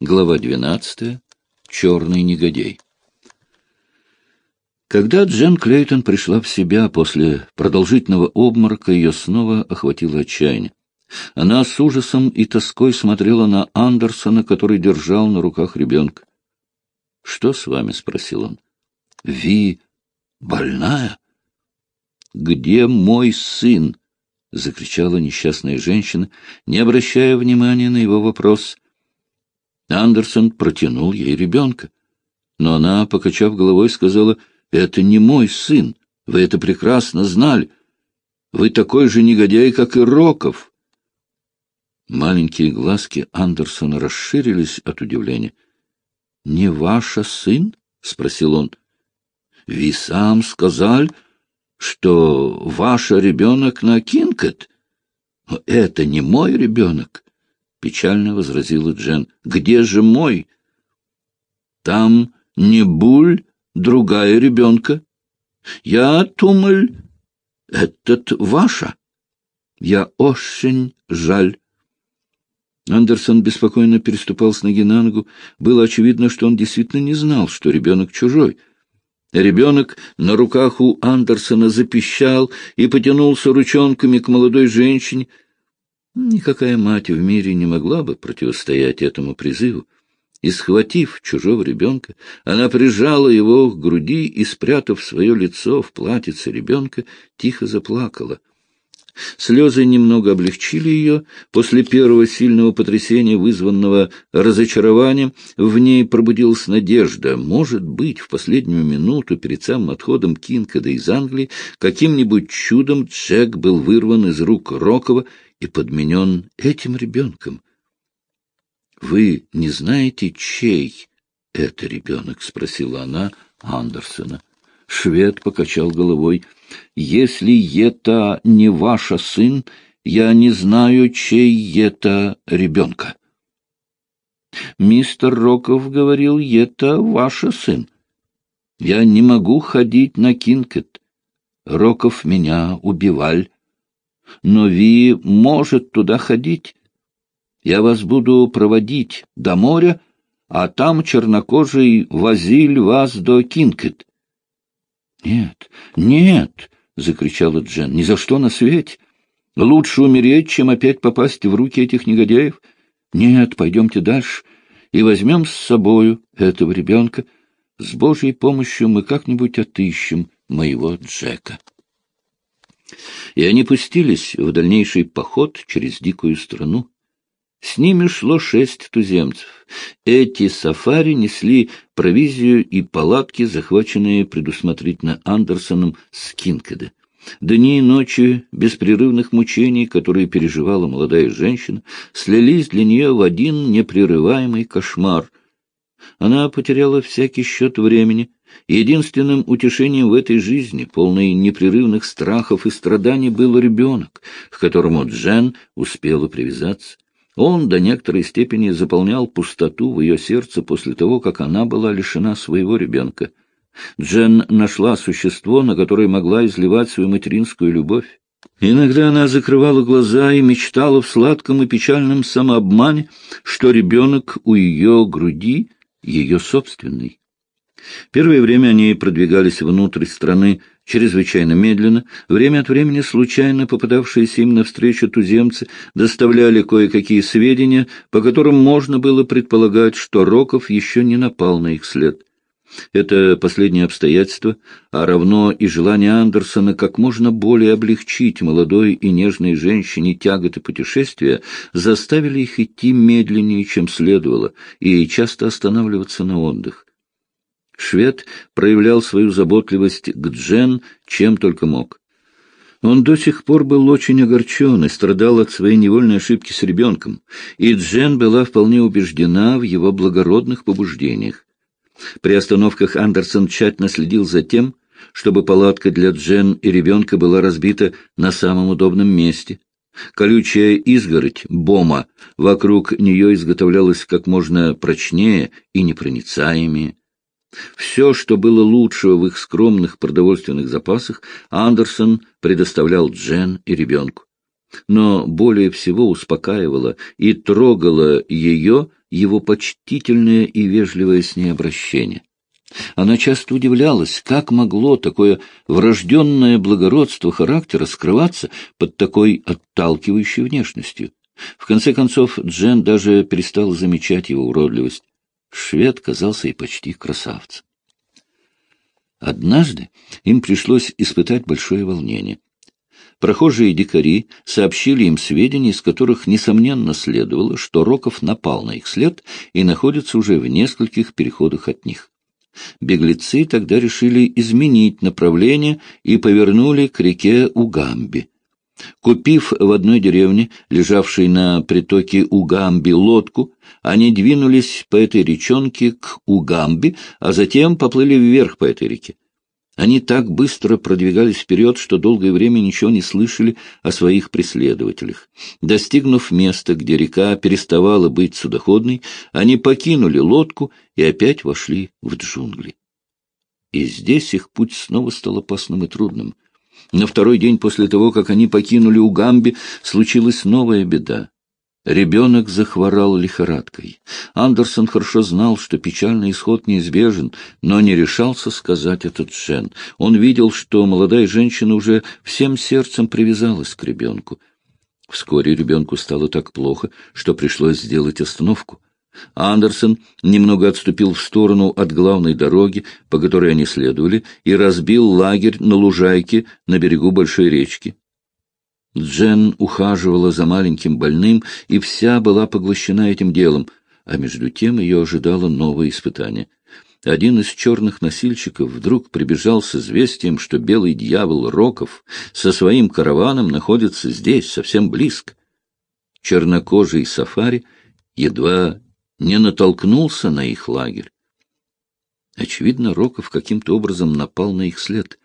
Глава 12. Черный негодяй. Когда Джен Клейтон пришла в себя после продолжительного обморока, ее снова охватило отчаяние. Она с ужасом и тоской смотрела на Андерсона, который держал на руках ребенка. — Что с вами? — спросил он. — Ви больная? — Где мой сын? — закричала несчастная женщина, не обращая внимания на его вопрос. Андерсон протянул ей ребенка. Но она, покачав головой, сказала, — Это не мой сын, вы это прекрасно знали. Вы такой же негодяй, как и Роков. Маленькие глазки Андерсона расширились от удивления. — Не ваша сын? — спросил он. — Вы сам сказал, что ваш ребенок на Кинкет. — Это не мой ребенок печально возразила Джен. Где же мой? Там не Буль, другая ребенка. Я думал, этот ваша. Я очень жаль. Андерсон беспокойно переступал с ноги на ногу. Было очевидно, что он действительно не знал, что ребенок чужой. Ребенок на руках у Андерсона запищал и потянулся ручонками к молодой женщине — Никакая мать в мире не могла бы противостоять этому призыву. И, схватив чужого ребенка, она прижала его к груди и, спрятав свое лицо в платьице ребенка, тихо заплакала. Слезы немного облегчили ее. После первого сильного потрясения, вызванного разочарованием, в ней пробудилась надежда. Может быть, в последнюю минуту перед самым отходом Кинкада из Англии каким-нибудь чудом Джек был вырван из рук Рокова и подменен этим ребенком. Вы не знаете, чей это ребенок? — спросила она Андерсона. Швед покачал головой. — Если это не ваш сын, я не знаю, чей это ребенка. Мистер Роков говорил, это ваш сын. Я не могу ходить на Кинкет. Роков меня убивал но Ви может туда ходить. Я вас буду проводить до моря, а там чернокожий возиль вас до Кинкет. — Нет, нет, — закричала Джен, — ни за что на свете. Лучше умереть, чем опять попасть в руки этих негодяев. Нет, пойдемте дальше и возьмем с собою этого ребенка. С Божьей помощью мы как-нибудь отыщем моего Джека и они пустились в дальнейший поход через дикую страну. С ними шло шесть туземцев. Эти сафари несли провизию и палатки, захваченные предусмотрительно Андерсоном с Кинкеда. Дни и ночи беспрерывных мучений, которые переживала молодая женщина, слились для нее в один непрерываемый кошмар. Она потеряла всякий счет времени, Единственным утешением в этой жизни, полной непрерывных страхов и страданий, был ребенок, к которому Джен успела привязаться. Он до некоторой степени заполнял пустоту в ее сердце после того, как она была лишена своего ребенка. Джен нашла существо, на которое могла изливать свою материнскую любовь. Иногда она закрывала глаза и мечтала в сладком и печальном самообмане, что ребенок у ее груди ее собственный. Первое время они продвигались внутрь страны чрезвычайно медленно. Время от времени случайно попадавшиеся им навстречу туземцы доставляли кое-какие сведения, по которым можно было предполагать, что Роков еще не напал на их след. Это последнее обстоятельство, а равно и желание Андерсона как можно более облегчить молодой и нежной женщине тяготы путешествия, заставили их идти медленнее, чем следовало, и часто останавливаться на отдых. Швед проявлял свою заботливость к Джен, чем только мог. Он до сих пор был очень огорчен и страдал от своей невольной ошибки с ребенком, и Джен была вполне убеждена в его благородных побуждениях. При остановках Андерсон тщательно следил за тем, чтобы палатка для Джен и ребенка была разбита на самом удобном месте. Колючая изгородь, бома, вокруг нее изготовлялась как можно прочнее и непроницаемее. Все, что было лучшего в их скромных продовольственных запасах, Андерсон предоставлял Джен и ребенку. Но более всего успокаивало и трогало ее его почтительное и вежливое с ней обращение. Она часто удивлялась, как могло такое врожденное благородство характера скрываться под такой отталкивающей внешностью. В конце концов, Джен даже перестала замечать его уродливость. Швед казался ей почти красавцем. Однажды им пришлось испытать большое волнение. Прохожие дикари сообщили им сведения, из которых, несомненно, следовало, что Роков напал на их след и находится уже в нескольких переходах от них. Беглецы тогда решили изменить направление и повернули к реке Угамби. Купив в одной деревне, лежавшей на притоке Угамби, лодку, они двинулись по этой речонке к Угамби, а затем поплыли вверх по этой реке. Они так быстро продвигались вперед, что долгое время ничего не слышали о своих преследователях. Достигнув места, где река переставала быть судоходной, они покинули лодку и опять вошли в джунгли. И здесь их путь снова стал опасным и трудным. На второй день после того, как они покинули Угамби, случилась новая беда. Ребенок захворал лихорадкой. Андерсон хорошо знал, что печальный исход неизбежен, но не решался сказать этот Джен. Он видел, что молодая женщина уже всем сердцем привязалась к ребенку. Вскоре ребенку стало так плохо, что пришлось сделать остановку. Андерсон немного отступил в сторону от главной дороги, по которой они следовали, и разбил лагерь на лужайке на берегу большой речки. Джен ухаживала за маленьким больным и вся была поглощена этим делом, а между тем ее ожидало новое испытание. Один из черных носильщиков вдруг прибежал с известием, что белый дьявол Роков со своим караваном находится здесь, совсем близко. Чернокожий сафари едва не натолкнулся на их лагерь. Очевидно, Роков каким-то образом напал на их след —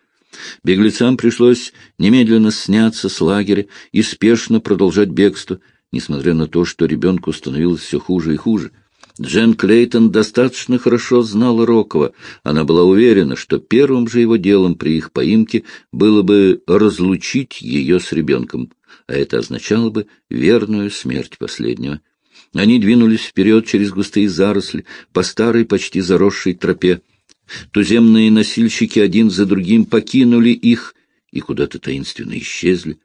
Беглецам пришлось немедленно сняться с лагеря и спешно продолжать бегство, несмотря на то, что ребенку становилось все хуже и хуже. Джен Клейтон достаточно хорошо знала Рокова. Она была уверена, что первым же его делом при их поимке было бы разлучить ее с ребенком, а это означало бы верную смерть последнего. Они двинулись вперед через густые заросли по старой, почти заросшей тропе. Туземные носильщики один за другим покинули их и куда-то таинственно исчезли.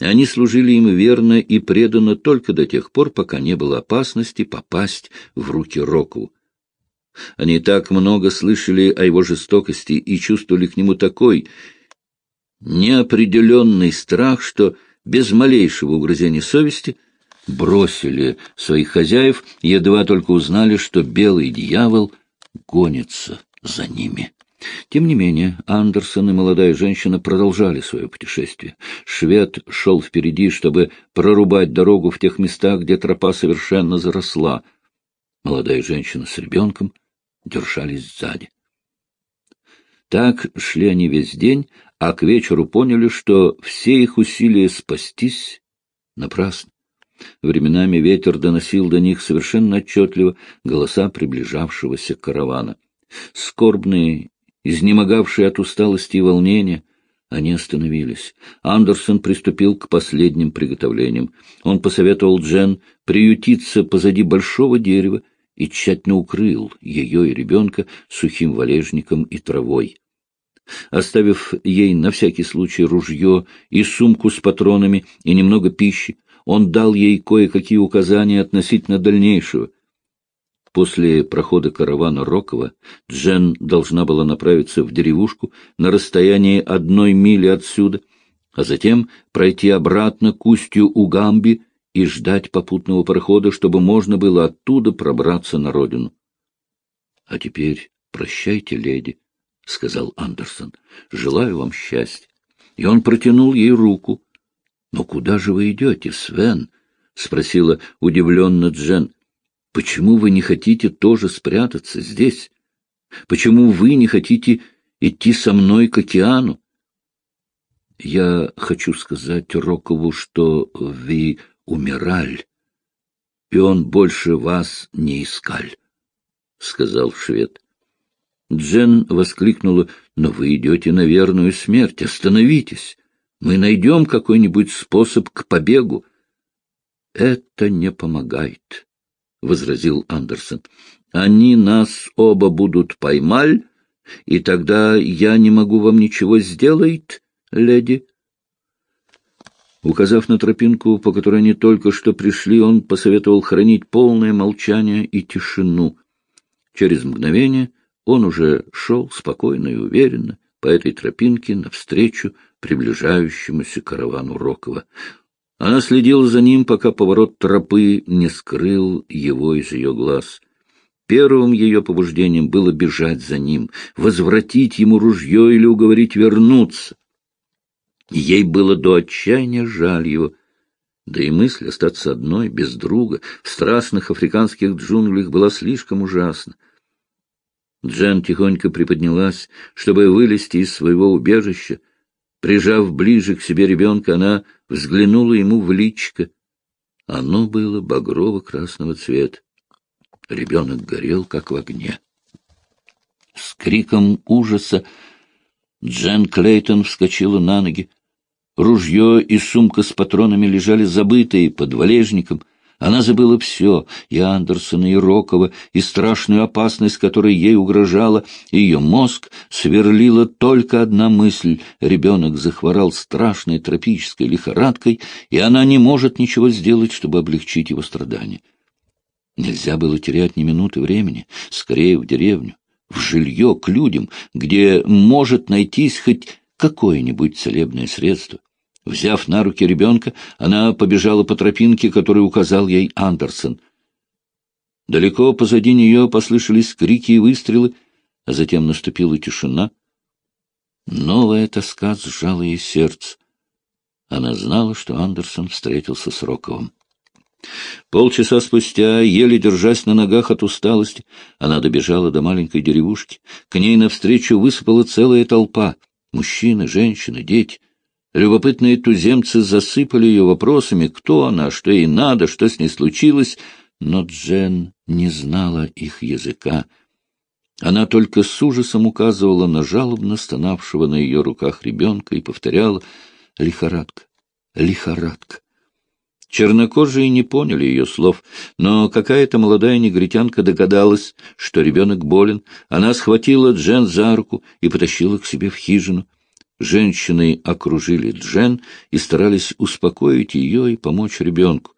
Они служили им верно и преданно только до тех пор, пока не было опасности попасть в руки Рокову. Они так много слышали о его жестокости и чувствовали к нему такой неопределенный страх, что без малейшего угрызения совести бросили своих хозяев, едва только узнали, что белый дьявол гонится за ними. Тем не менее, Андерсон и молодая женщина продолжали свое путешествие. Швед шел впереди, чтобы прорубать дорогу в тех местах, где тропа совершенно заросла. Молодая женщина с ребенком держались сзади. Так шли они весь день, а к вечеру поняли, что все их усилия спастись напрасны. Временами ветер доносил до них совершенно отчетливо голоса приближавшегося каравана. Скорбные, изнемогавшие от усталости и волнения, они остановились. Андерсон приступил к последним приготовлениям. Он посоветовал Джен приютиться позади большого дерева и тщательно укрыл ее и ребенка сухим валежником и травой. Оставив ей на всякий случай ружье и сумку с патронами и немного пищи, он дал ей кое-какие указания относительно дальнейшего — После прохода каравана Рокова Джен должна была направиться в деревушку на расстоянии одной мили отсюда, а затем пройти обратно к устью Угамби и ждать попутного парохода, чтобы можно было оттуда пробраться на родину. — А теперь прощайте, леди, — сказал Андерсон. — Желаю вам счастья. И он протянул ей руку. — Но куда же вы идете, Свен? — спросила удивленно Джен. Почему вы не хотите тоже спрятаться здесь? Почему вы не хотите идти со мной к океану? Я хочу сказать Рокову, что вы умирали, и он больше вас не искал, — сказал швед. Джен воскликнула, — но вы идете на верную смерть, остановитесь. Мы найдем какой-нибудь способ к побегу. Это не помогает. — возразил Андерсон. — Они нас оба будут поймать, и тогда я не могу вам ничего сделать, леди. Указав на тропинку, по которой они только что пришли, он посоветовал хранить полное молчание и тишину. Через мгновение он уже шел спокойно и уверенно по этой тропинке навстречу приближающемуся каравану Рокова. Она следила за ним, пока поворот тропы не скрыл его из ее глаз. Первым ее побуждением было бежать за ним, возвратить ему ружье или уговорить вернуться. Ей было до отчаяния жаль его, да и мысль остаться одной, без друга, в страшных африканских джунглях была слишком ужасна. Джен тихонько приподнялась, чтобы вылезти из своего убежища. Прижав ближе к себе ребенка, она взглянула ему в личико. Оно было багрово-красного цвета. Ребенок горел, как в огне. С криком ужаса Джен Клейтон вскочила на ноги. Ружье и сумка с патронами лежали забытые под валежником. Она забыла все, и Андерсона, и Рокова, и страшную опасность, которая ей угрожала. Ее мозг сверлила только одна мысль — ребенок захворал страшной тропической лихорадкой, и она не может ничего сделать, чтобы облегчить его страдания. Нельзя было терять ни минуты времени, скорее в деревню, в жилье, к людям, где может найтись хоть какое-нибудь целебное средство. Взяв на руки ребенка, она побежала по тропинке, которую указал ей Андерсон. Далеко позади нее послышались крики и выстрелы, а затем наступила тишина. Новая тоска сжала ей сердце. Она знала, что Андерсон встретился с Роковым. Полчаса спустя, еле держась на ногах от усталости, она добежала до маленькой деревушки. К ней навстречу высыпала целая толпа — мужчины, женщины, дети — Любопытные туземцы засыпали ее вопросами, кто она, что ей надо, что с ней случилось, но Джен не знала их языка. Она только с ужасом указывала на жалобно стонавшего на ее руках ребенка и повторяла «Лихорадка! Лихорадка!». Чернокожие не поняли ее слов, но какая-то молодая негритянка догадалась, что ребенок болен. Она схватила Джен за руку и потащила к себе в хижину. Женщины окружили Джен и старались успокоить ее и помочь ребенку.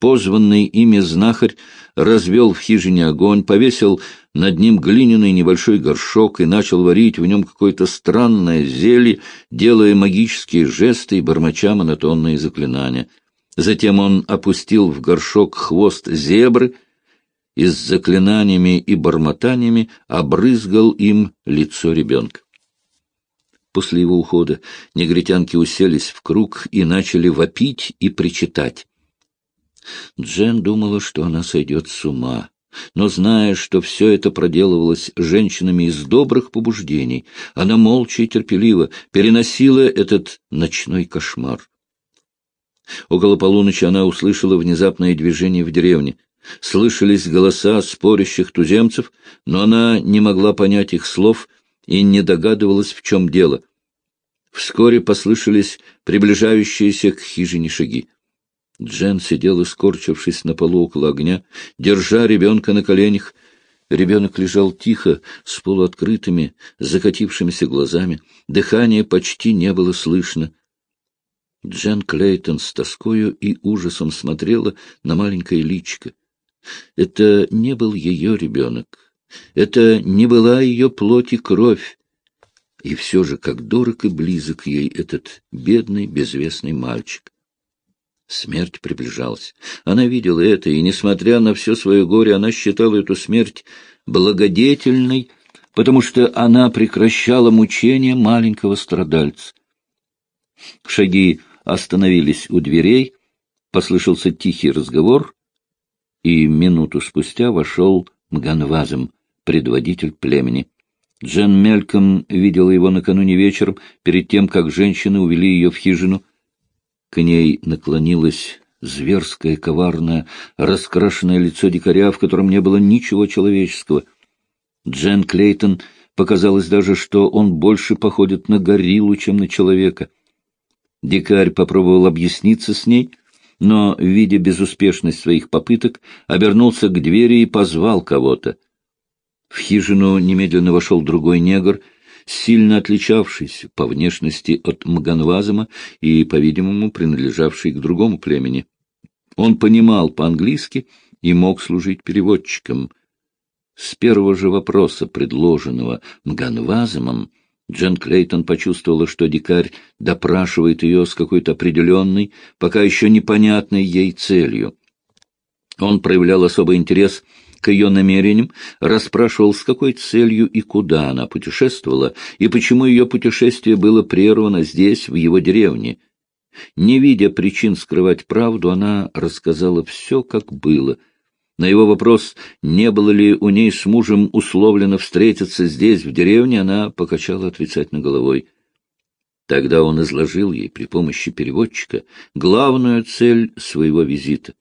Позванный ими знахарь развел в хижине огонь, повесил над ним глиняный небольшой горшок и начал варить в нем какое-то странное зелье, делая магические жесты и бормоча монотонные заклинания. Затем он опустил в горшок хвост зебры и с заклинаниями и бормотаниями обрызгал им лицо ребенка. После его ухода негритянки уселись в круг и начали вопить и причитать. Джен думала, что она сойдет с ума, но, зная, что все это проделывалось женщинами из добрых побуждений, она молча и терпеливо переносила этот ночной кошмар. Около полуночи она услышала внезапное движение в деревне. Слышались голоса спорящих туземцев, но она не могла понять их слов — и не догадывалась, в чем дело. Вскоре послышались приближающиеся к хижине шаги. Джен сидела, скорчившись на полу около огня, держа ребенка на коленях. Ребенок лежал тихо, с полуоткрытыми, закатившимися глазами. Дыхания почти не было слышно. Джен Клейтон с тоскою и ужасом смотрела на маленькое личико. Это не был ее ребенок. Это не была ее плоть и кровь. И все же, как дорог и близок ей этот бедный, безвестный мальчик. Смерть приближалась. Она видела это, и, несмотря на все свое горе, она считала эту смерть благодетельной, потому что она прекращала мучения маленького страдальца. Шаги остановились у дверей, послышался тихий разговор, и минуту спустя вошел Мганвазом предводитель племени. Джен мельком видела его накануне вечером, перед тем, как женщины увели ее в хижину. К ней наклонилось зверское, коварное, раскрашенное лицо дикаря, в котором не было ничего человеческого. Джен Клейтон показалось даже, что он больше походит на гориллу, чем на человека. Дикарь попробовал объясниться с ней, но, видя безуспешность своих попыток, обернулся к двери и позвал кого-то. В хижину немедленно вошел другой негр, сильно отличавшийся по внешности от Мганвазама и, по-видимому, принадлежавший к другому племени. Он понимал по-английски и мог служить переводчиком. С первого же вопроса, предложенного Мганвазамом, Джен Клейтон почувствовала, что дикарь допрашивает ее с какой-то определенной, пока еще непонятной ей целью. Он проявлял особый интерес к ее намерениям, расспрашивал, с какой целью и куда она путешествовала, и почему ее путешествие было прервано здесь, в его деревне. Не видя причин скрывать правду, она рассказала все, как было — на его вопрос, не было ли у ней с мужем условлено встретиться здесь, в деревне, она покачала отрицательно головой. Тогда он изложил ей при помощи переводчика главную цель своего визита.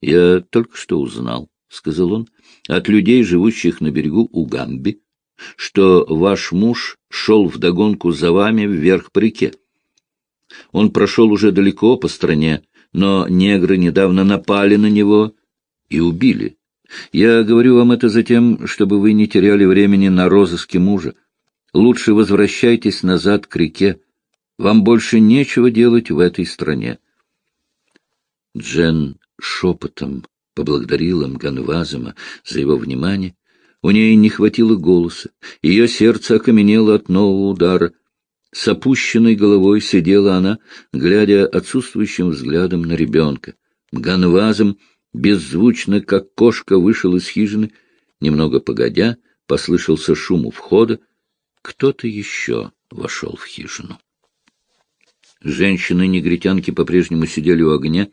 «Я только что узнал», — сказал он, — «от людей, живущих на берегу Угамби, что ваш муж шел вдогонку за вами вверх по реке. Он прошел уже далеко по стране, но негры недавно напали на него и убили. Я говорю вам это за тем, чтобы вы не теряли времени на розыске мужа. Лучше возвращайтесь назад к реке. Вам больше нечего делать в этой стране. Джен шепотом поблагодарила Мганвазама за его внимание. У ней не хватило голоса, ее сердце окаменело от нового удара. С опущенной головой сидела она, глядя отсутствующим взглядом на ребенка. Мганвазам беззвучно, как кошка, вышел из хижины. Немного погодя, послышался шум у входа. Кто-то еще вошел в хижину. Женщины-негритянки по-прежнему сидели у огня.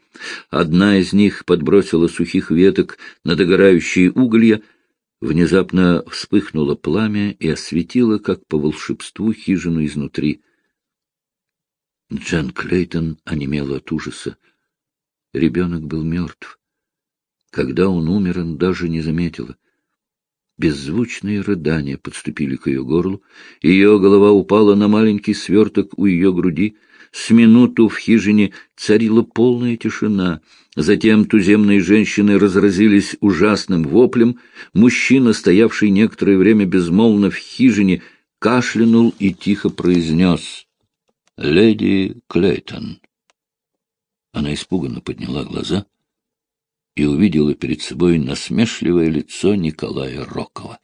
Одна из них подбросила сухих веток на догорающие уголья. Внезапно вспыхнуло пламя и осветило, как по волшебству, хижину изнутри. Джан Клейтон онемел от ужаса. Ребенок был мертв. Когда он умер, он даже не заметила. Беззвучные рыдания подступили к ее горлу, ее голова упала на маленький сверток у ее груди. С минуту в хижине царила полная тишина. Затем туземные женщины разразились ужасным воплем. Мужчина, стоявший некоторое время безмолвно в хижине, кашлянул и тихо произнес «Леди Клейтон». Она испуганно подняла глаза — и увидела перед собой насмешливое лицо Николая Рокова.